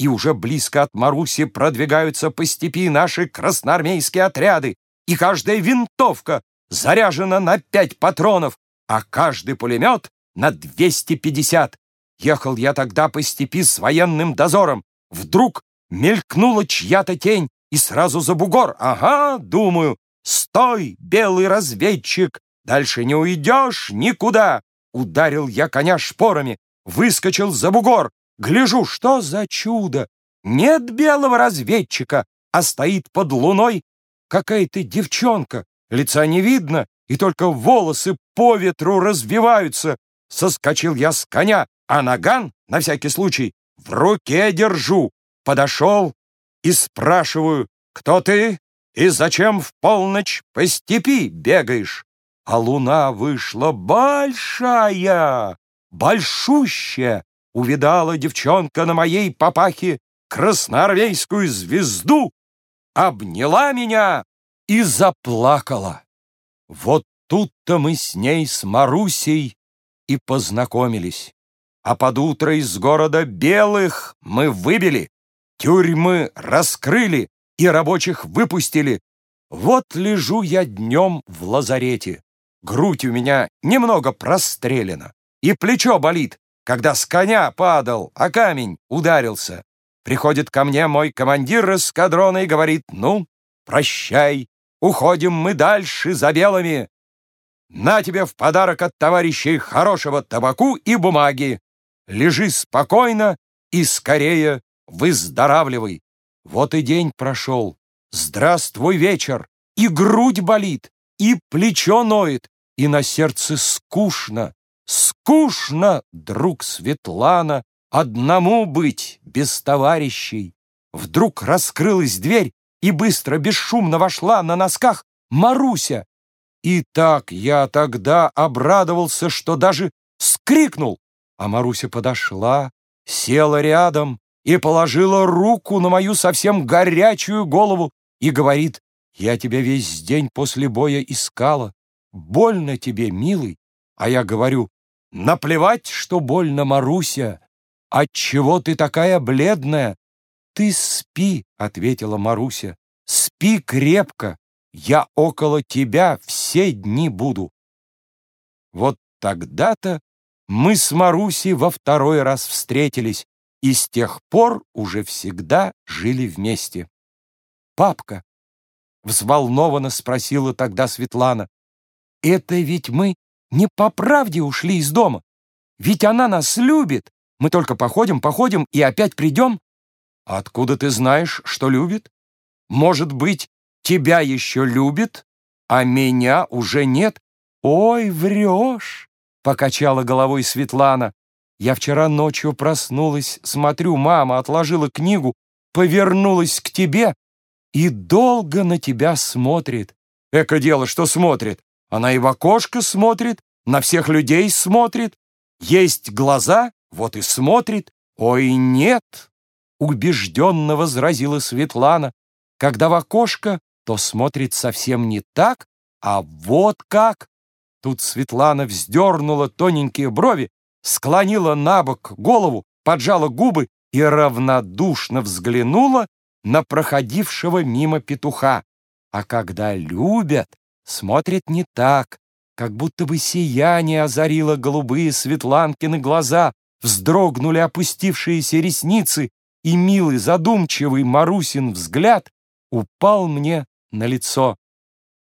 и уже близко от Маруси продвигаются по степи наши красноармейские отряды, и каждая винтовка заряжена на пять патронов, а каждый пулемет на 250. Ехал я тогда по степи с военным дозором. Вдруг мелькнула чья-то тень, и сразу за бугор. Ага, думаю, стой, белый разведчик, дальше не уйдешь никуда. Ударил я коня шпорами, выскочил за бугор. Гляжу, что за чудо! Нет белого разведчика, а стоит под луной какая-то девчонка. Лица не видно, и только волосы по ветру разбиваются. Соскочил я с коня, а наган, на всякий случай, в руке держу. Подошел и спрашиваю, кто ты и зачем в полночь по степи бегаешь? А луна вышла большая, большущая. Увидала девчонка на моей папахе красноармейскую звезду, обняла меня и заплакала. Вот тут-то мы с ней, с Марусей, и познакомились. А под утро из города Белых мы выбили, тюрьмы раскрыли и рабочих выпустили. Вот лежу я днем в лазарете. Грудь у меня немного прострелена, и плечо болит, когда с коня падал, а камень ударился. Приходит ко мне мой командир эскадрона и говорит, «Ну, прощай, уходим мы дальше за белыми. На тебе в подарок от товарищей хорошего табаку и бумаги. Лежи спокойно и скорее выздоравливай. Вот и день прошел. Здравствуй, вечер. И грудь болит, и плечо ноет, и на сердце скучно. Скучно, друг Светлана, одному быть без товарищей. Вдруг раскрылась дверь, и быстро, бесшумно вошла на носках Маруся. И так я тогда обрадовался, что даже скрикнул, а Маруся подошла, села рядом и положила руку на мою совсем горячую голову и говорит, «Я тебя весь день после боя искала. Больно тебе, милый?» А я говорю, «Наплевать, что больно, Маруся. Отчего ты такая бледная?» «Ты спи», — ответила Маруся, «спи крепко. Я около тебя все дни буду». Вот тогда-то мы с Марусей во второй раз встретились, и с тех пор уже всегда жили вместе. «Папка», — взволнованно спросила тогда Светлана, «это ведь мы не по правде ушли из дома? Ведь она нас любит. Мы только походим, походим и опять придем». «Откуда ты знаешь, что любит? Может быть, тебя еще любит, а меня уже нет?» «Ой, врешь!» — покачала головой Светлана. Я вчера ночью проснулась, смотрю, мама отложила книгу, повернулась к тебе и долго на тебя смотрит. Эко дело, что смотрит. Она и в окошко смотрит, на всех людей смотрит. Есть глаза, вот и смотрит. Ой, нет, убежденно возразила Светлана. Когда в окошко, то смотрит совсем не так, а вот как. Тут Светлана вздернула тоненькие брови, склонила на бок голову, поджала губы и равнодушно взглянула на проходившего мимо петуха. А когда любят, смотрят не так, как будто бы сияние озарило голубые Светланкины глаза, вздрогнули опустившиеся ресницы, и милый задумчивый Марусин взгляд упал мне на лицо.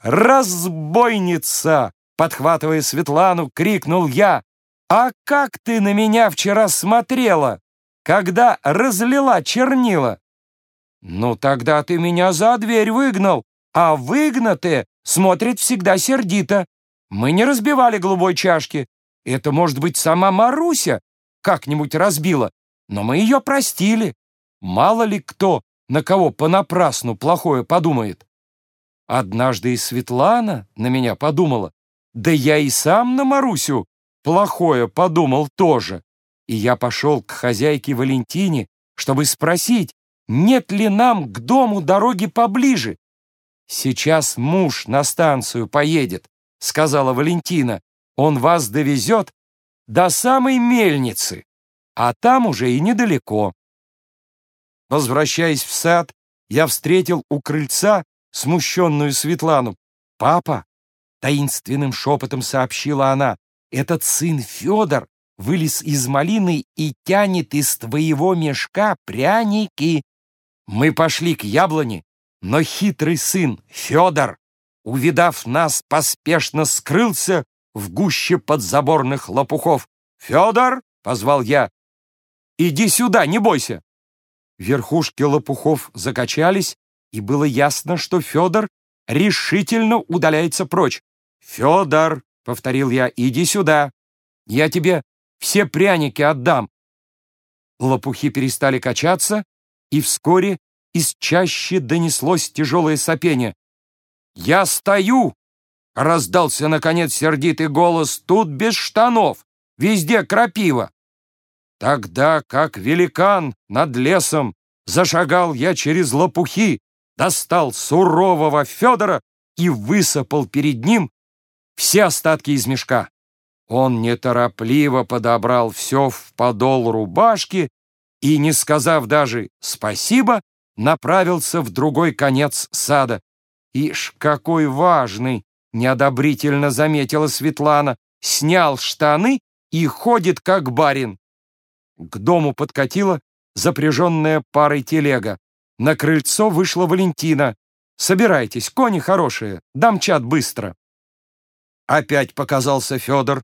«Разбойница!» — подхватывая Светлану, крикнул я. «А как ты на меня вчера смотрела, когда разлила чернила?» «Ну, тогда ты меня за дверь выгнал, а выгнатые смотрят всегда сердито. Мы не разбивали голубой чашки. Это, может быть, сама Маруся как-нибудь разбила, но мы ее простили. Мало ли кто на кого понапрасну плохое подумает. Однажды и Светлана на меня подумала, да я и сам на Марусю плохое подумал тоже. И я пошел к хозяйке Валентине, чтобы спросить, нет ли нам к дому дороги поближе. «Сейчас муж на станцию поедет», — сказала Валентина. «Он вас довезет до самой мельницы, а там уже и недалеко». Возвращаясь в сад, я встретил у крыльца смущенную Светлану. «Папа!» — таинственным шепотом сообщила она. «Этот сын Федор вылез из малины и тянет из твоего мешка пряники». Мы пошли к яблоне, но хитрый сын Федор, увидав нас, поспешно скрылся в гуще подзаборных лопухов. «Федор!» — позвал я. «Иди сюда, не бойся!» Верхушки лопухов закачались, и было ясно, что Федор решительно удаляется прочь. «Федор!» — повторил я. «Иди сюда! Я тебе все пряники отдам!» Лопухи перестали качаться, и вскоре из чаще донеслось тяжелое сопение. «Я стою!» — раздался, наконец, сердитый голос. «Тут без штанов! Везде крапива!» Тогда, как великан над лесом, зашагал я через лопухи, достал сурового Федора и высыпал перед ним все остатки из мешка. Он неторопливо подобрал все в подол рубашки и, не сказав даже «спасибо», направился в другой конец сада. «Ишь, какой важный!» — неодобрительно заметила Светлана. «Снял штаны и ходит, как барин». К дому подкатила запряженная парой телега. На крыльцо вышла Валентина. «Собирайтесь, кони хорошие, дамчат быстро». Опять показался Федор.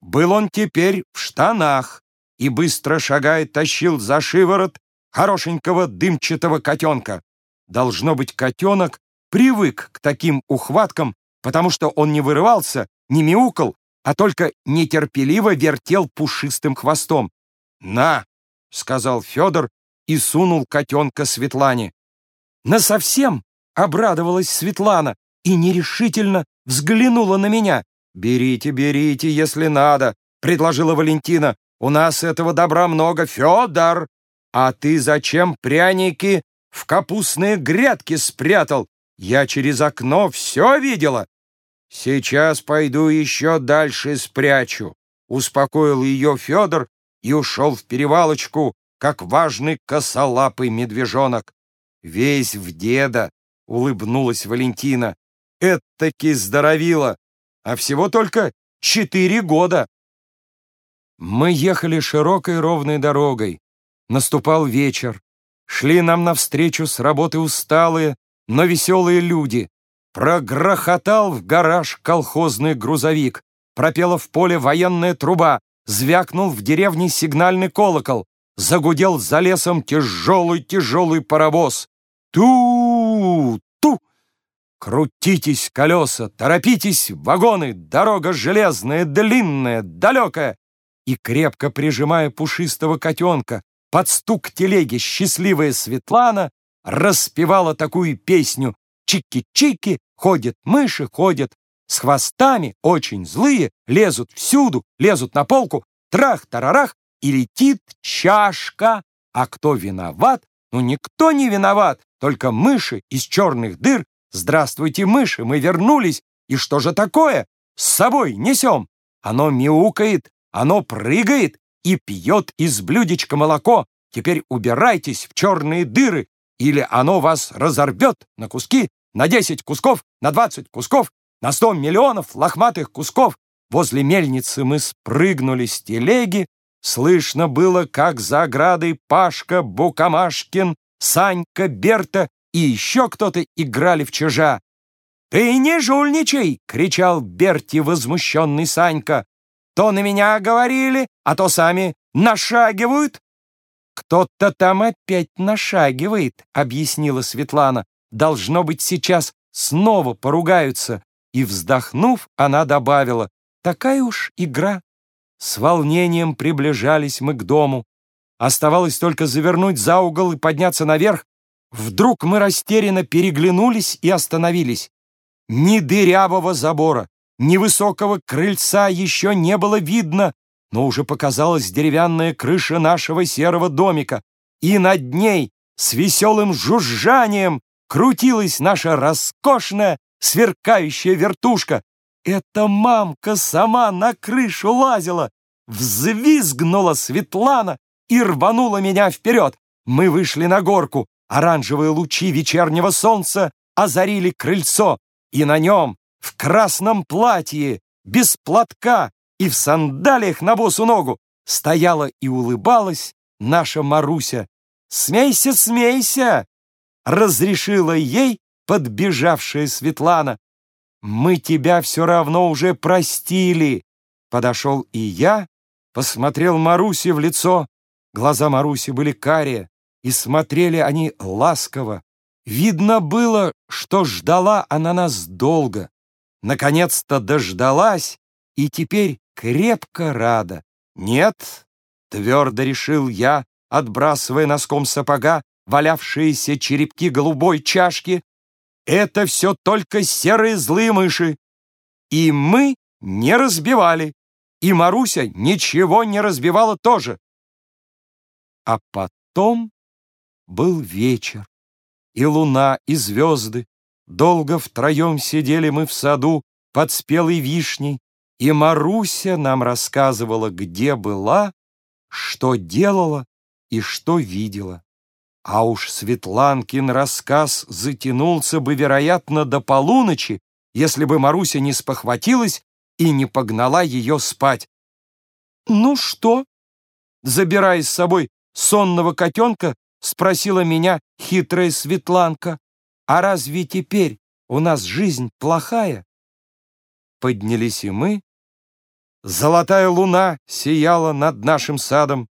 Был он теперь в штанах и быстро шагая тащил за шиворот хорошенького дымчатого котенка. Должно быть, котенок привык к таким ухваткам, потому что он не вырывался, не мяукал, а только нетерпеливо вертел пушистым хвостом. «На!» — сказал Федор и сунул котенка Светлане. «Насовсем!» — обрадовалась Светлана и нерешительно взглянула на меня. «Берите, берите, если надо», — предложила Валентина. «У нас этого добра много, Федор! А ты зачем пряники в капустные грядки спрятал? Я через окно все видела!» «Сейчас пойду еще дальше спрячу», — успокоил ее Федор и ушел в перевалочку, как важный косолапый медвежонок. Весь в деда, улыбнулась Валентина. Это-таки здоровила, а всего только четыре года. Мы ехали широкой ровной дорогой. Наступал вечер. Шли нам навстречу с работы усталые, но веселые люди. Прогрохотал в гараж колхозный грузовик. Пропела в поле военная труба. Звякнул в деревне сигнальный колокол. Загудел за лесом тяжелый-тяжелый паровоз. Ту-ту! Крутитесь, колеса, торопитесь, вагоны, дорога железная, длинная, далекая. И, крепко прижимая пушистого котенка, под стук телеги счастливая Светлана распевала такую песню «Чики-чики, ходят мыши, ходят с хвостами очень злые, лезут всюду, лезут на полку, трах-тарарах, и летит чашка. А кто виноват? Ну, никто не виноват, только мыши из черных дыр. Здравствуйте, мыши, мы вернулись. И что же такое? С собой несем. Оно мяукает, оно прыгает и пьет из блюдечка молоко. Теперь убирайтесь в черные дыры, или оно вас разорвет на куски, на 10 кусков, на 20 кусков, на сто миллионов лохматых кусков возле мельницы мы спрыгнули с телеги. Слышно было, как за оградой Пашка, Букамашкин, Санька, Берта и еще кто-то играли в чужа. «Ты не жульничай!» — кричал Берти возмущенный Санька. «То на меня говорили, а то сами нашагивают». «Кто-то там опять нашагивает», — объяснила Светлана. «Должно быть, сейчас снова поругаются. И, вздохнув, она добавила, «Такая уж игра». С волнением приближались мы к дому. Оставалось только завернуть за угол и подняться наверх. Вдруг мы растерянно переглянулись и остановились. Ни дырявого забора, ни высокого крыльца еще не было видно, но уже показалась деревянная крыша нашего серого домика, и над ней с веселым жужжанием крутилась наша роскошная сверкающая вертушка. Это мамка сама на крышу лазила. Взвизгнула Светлана и рванула меня вперед. Мы вышли на горку, оранжевые лучи вечернего солнца озарили крыльцо, и на нем, в красном платье, без платка и в сандалиях на босу ногу, стояла и улыбалась наша Маруся. «Смейся, смейся!» — разрешила ей подбежавшая Светлана. «Мы тебя все равно уже простили!» Подошел и я, посмотрел Марусе в лицо. Глаза Маруси были карие, и смотрели они ласково. Видно было, что ждала она нас долго. Наконец-то дождалась, и теперь крепко рада. «Нет», — твердо решил я, отбрасывая носком сапога валявшиеся черепки голубой чашки, «это все только серые злые мыши, и мы не разбивали, и Маруся ничего не разбивала тоже». А потом был вечер, и луна, и звезды. Долго втроем сидели мы в саду под спелой вишней, и Маруся нам рассказывала, где была, что делала и что видела. А уж Светланкин рассказ затянулся бы, вероятно, до полуночи, если бы Маруся не спохватилась и не погнала ее спать. «Ну что?» Забирая с собой сонного котенка, спросила меня хитрая Светланка. «А разве теперь у нас жизнь плохая?» Поднялись и мы, Золотая луна сияла над нашим садом.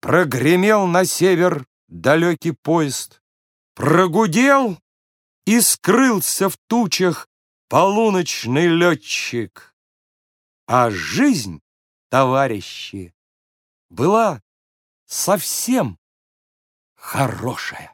Прогремел на север далекий поезд. Прогудел и скрылся в тучах полуночный летчик. А жизнь, товарищи, была совсем хорошая.